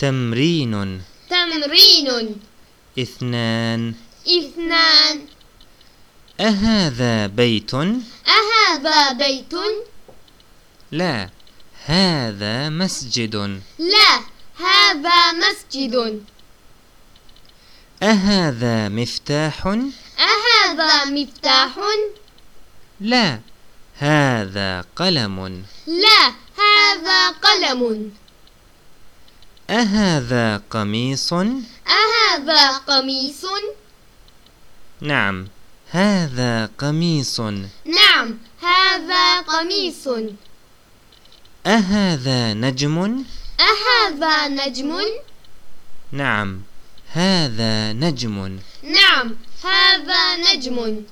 تمرين تمرين اثنان اثنان أهذا بيت؟ أهذا بيت؟ لا هذا مسجد لا هذا مسجد أهذا مفتاح؟ أهذا مفتاح؟ لا هذا قلم لا هذا قلم أهذا قميص؟ أهذا قميص؟ نعم هذا قميص نعم هذا قميص أهذا نجم؟ أهذا نجم؟ نعم هذا نجم نعم هذا نجم